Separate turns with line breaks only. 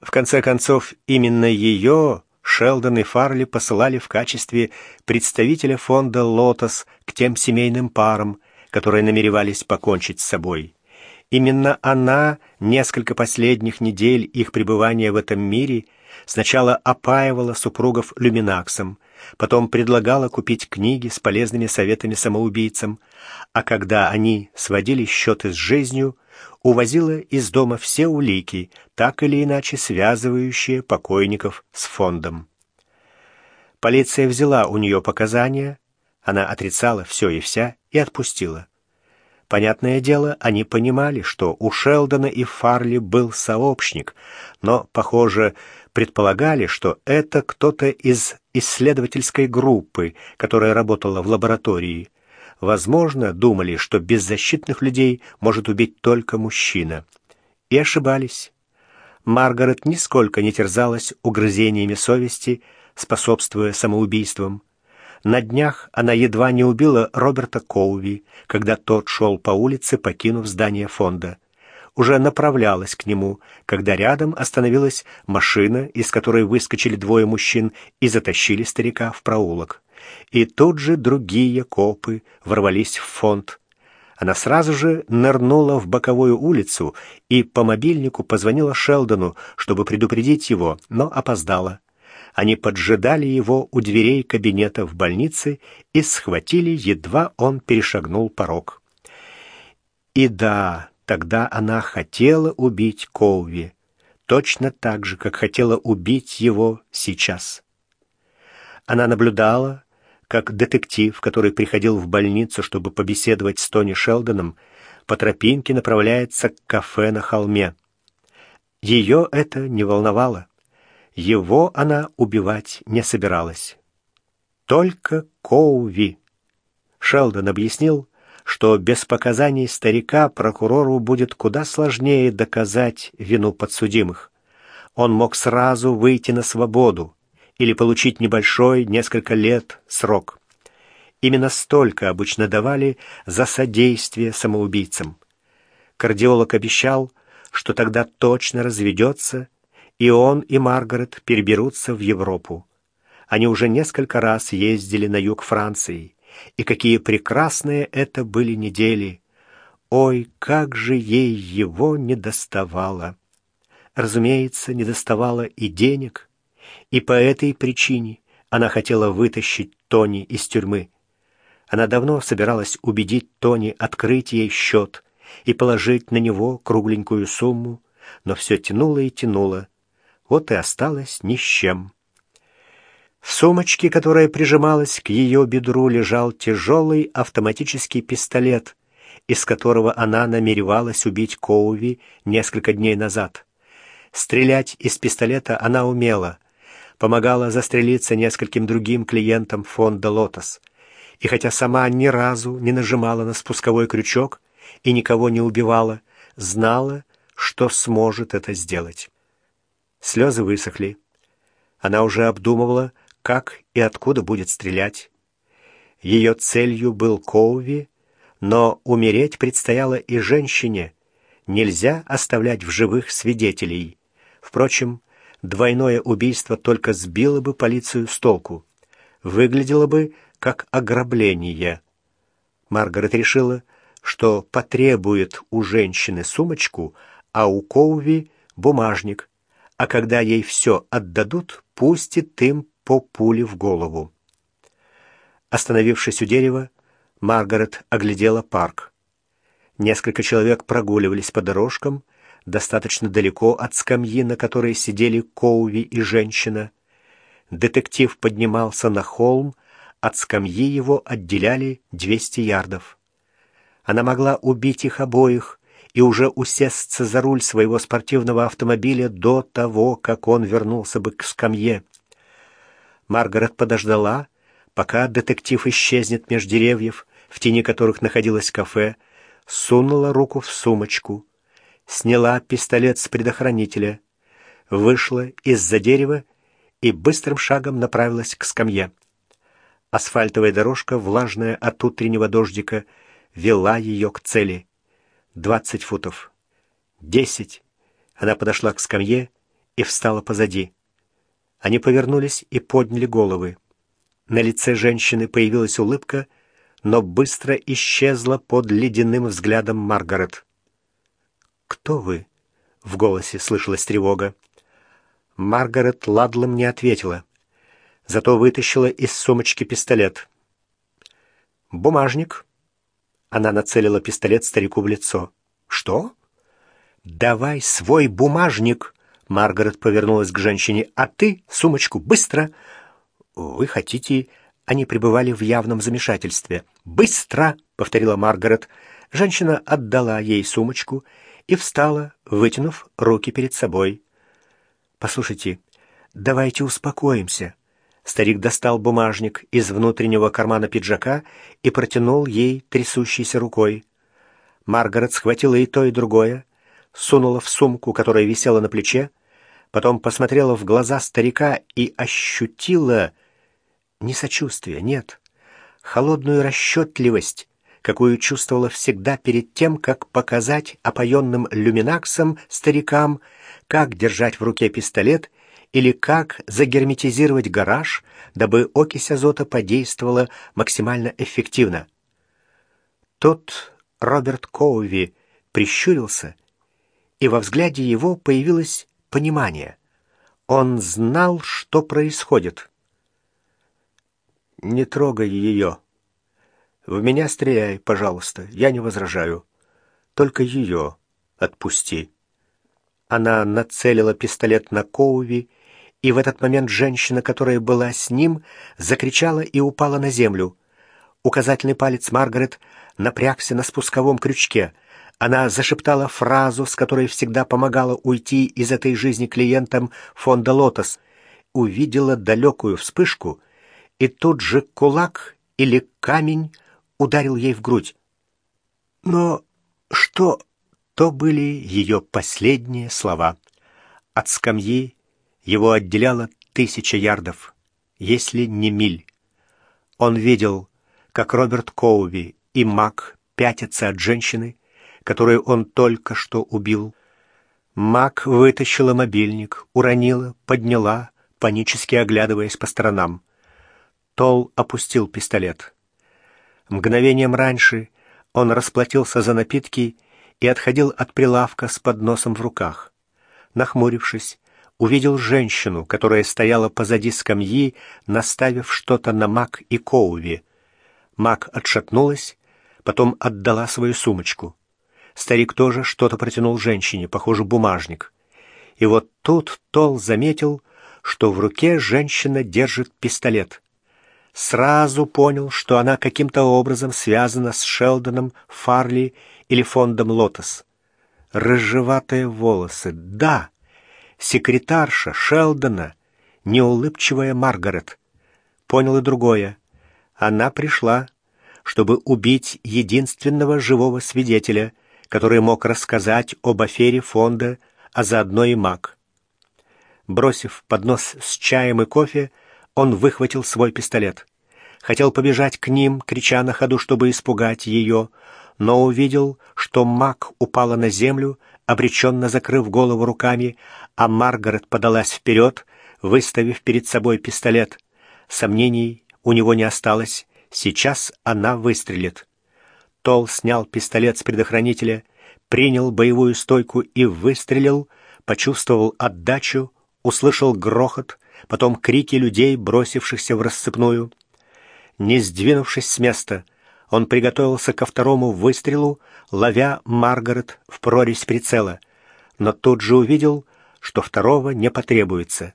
В конце концов, именно ее Шелдон и Фарли посылали в качестве представителя фонда «Лотос» к тем семейным парам, которые намеревались покончить с собой. Именно она несколько последних недель их пребывания в этом мире сначала опаивала супругов люминаксом, потом предлагала купить книги с полезными советами самоубийцам, а когда они сводили счеты с жизнью, увозила из дома все улики, так или иначе связывающие покойников с фондом. Полиция взяла у нее показания, она отрицала все и вся и отпустила. Понятное дело, они понимали, что у Шелдона и Фарли был сообщник, но, похоже, предполагали, что это кто-то из исследовательской группы, которая работала в лаборатории. Возможно, думали, что беззащитных людей может убить только мужчина. И ошибались. Маргарет нисколько не терзалась угрызениями совести, способствуя самоубийствам. На днях она едва не убила Роберта Коуви, когда тот шел по улице, покинув здание фонда. Уже направлялась к нему, когда рядом остановилась машина, из которой выскочили двое мужчин и затащили старика в проулок. И тут же другие копы ворвались в фонд. Она сразу же нырнула в боковую улицу и по мобильнику позвонила Шелдону, чтобы предупредить его, но опоздала. Они поджидали его у дверей кабинета в больнице и схватили, едва он перешагнул порог. И да, тогда она хотела убить Коуви, точно так же, как хотела убить его сейчас. Она наблюдала, как детектив, который приходил в больницу, чтобы побеседовать с Тони Шелдоном, по тропинке направляется к кафе на холме. Ее это не волновало. Его она убивать не собиралась. Только Коуви. Шелдон объяснил, что без показаний старика прокурору будет куда сложнее доказать вину подсудимых. Он мог сразу выйти на свободу или получить небольшой, несколько лет срок. Именно столько обычно давали за содействие самоубийцам. Кардиолог обещал, что тогда точно разведется и он, и Маргарет переберутся в Европу. Они уже несколько раз ездили на юг Франции, и какие прекрасные это были недели! Ой, как же ей его не доставало! Разумеется, не доставало и денег, и по этой причине она хотела вытащить Тони из тюрьмы. Она давно собиралась убедить Тони открыть ей счет и положить на него кругленькую сумму, но все тянуло и тянуло, вот и осталась ни с чем. В сумочке, которая прижималась к ее бедру, лежал тяжелый автоматический пистолет, из которого она намеревалась убить Коуви несколько дней назад. Стрелять из пистолета она умела, помогала застрелиться нескольким другим клиентам фонда «Лотос». И хотя сама ни разу не нажимала на спусковой крючок и никого не убивала, знала, что сможет это сделать. Слезы высохли. Она уже обдумывала, как и откуда будет стрелять. Ее целью был Коуви, но умереть предстояло и женщине. Нельзя оставлять в живых свидетелей. Впрочем, двойное убийство только сбило бы полицию с толку. Выглядело бы как ограбление. Маргарет решила, что потребует у женщины сумочку, а у Коуви — бумажник, а когда ей все отдадут, пустит им по пуле в голову. Остановившись у дерева, Маргарет оглядела парк. Несколько человек прогуливались по дорожкам, достаточно далеко от скамьи, на которой сидели Коуви и женщина. Детектив поднимался на холм, от скамьи его отделяли 200 ярдов. Она могла убить их обоих, и уже усесться за руль своего спортивного автомобиля до того, как он вернулся бы к скамье. Маргарет подождала, пока детектив исчезнет меж деревьев, в тени которых находилось кафе, сунула руку в сумочку, сняла пистолет с предохранителя, вышла из-за дерева и быстрым шагом направилась к скамье. Асфальтовая дорожка, влажная от утреннего дождика, вела ее к цели. Двадцать футов. Десять. Она подошла к скамье и встала позади. Они повернулись и подняли головы. На лице женщины появилась улыбка, но быстро исчезла под ледяным взглядом Маргарет. «Кто вы?» — в голосе слышалась тревога. Маргарет Ладлом не ответила, зато вытащила из сумочки пистолет. «Бумажник». Она нацелила пистолет старику в лицо. «Что?» «Давай свой бумажник!» Маргарет повернулась к женщине. «А ты сумочку быстро!» «Вы хотите...» Они пребывали в явном замешательстве. «Быстро!» — повторила Маргарет. Женщина отдала ей сумочку и встала, вытянув руки перед собой. «Послушайте, давайте успокоимся». Старик достал бумажник из внутреннего кармана пиджака и протянул ей трясущейся рукой. Маргарет схватила и то, и другое, сунула в сумку, которая висела на плече, потом посмотрела в глаза старика и ощутила не сочувствие, нет, холодную расчетливость, какую чувствовала всегда перед тем, как показать опоенным люминаксом старикам, как держать в руке пистолет или как загерметизировать гараж, дабы окись азота подействовала максимально эффективно. Тот Роберт Коуви прищурился, и во взгляде его появилось понимание. Он знал, что происходит. «Не трогай ее. В меня стреляй, пожалуйста, я не возражаю. Только ее отпусти». Она нацелила пистолет на Коуви, и в этот момент женщина, которая была с ним, закричала и упала на землю. Указательный палец Маргарет напрягся на спусковом крючке — она зашептала фразу, с которой всегда помогала уйти из этой жизни клиентам фонда «Лотос», увидела далекую вспышку, и тут же кулак или камень ударил ей в грудь. Но что? То были ее последние слова. От скамьи его отделяло тысяча ярдов, если не миль. Он видел, как Роберт Коуви и Мак пятятся от женщины, которую он только что убил. Мак вытащила мобильник, уронила, подняла, панически оглядываясь по сторонам. Тол опустил пистолет. Мгновением раньше он расплатился за напитки и отходил от прилавка с подносом в руках. Нахмурившись, увидел женщину, которая стояла позади скамьи, наставив что-то на Мак и Коуви. Мак отшатнулась, потом отдала свою сумочку. Старик тоже что-то протянул женщине, похоже, бумажник. И вот тут Тол заметил, что в руке женщина держит пистолет. Сразу понял, что она каким-то образом связана с Шелдоном, Фарли или фондом «Лотос». Рыжеватые волосы. Да, секретарша Шелдона, неулыбчивая Маргарет. Понял и другое. Она пришла, чтобы убить единственного живого свидетеля — который мог рассказать об афере фонда, а заодно и маг. Бросив поднос с чаем и кофе, он выхватил свой пистолет. Хотел побежать к ним, крича на ходу, чтобы испугать ее, но увидел, что маг упала на землю, обреченно закрыв голову руками, а Маргарет подалась вперед, выставив перед собой пистолет. Сомнений у него не осталось, сейчас она выстрелит. Тол снял пистолет с предохранителя, принял боевую стойку и выстрелил, почувствовал отдачу, услышал грохот, потом крики людей, бросившихся в рассыпную. Не сдвинувшись с места, он приготовился ко второму выстрелу, ловя Маргарет в прорезь прицела, но тут же увидел, что второго не потребуется.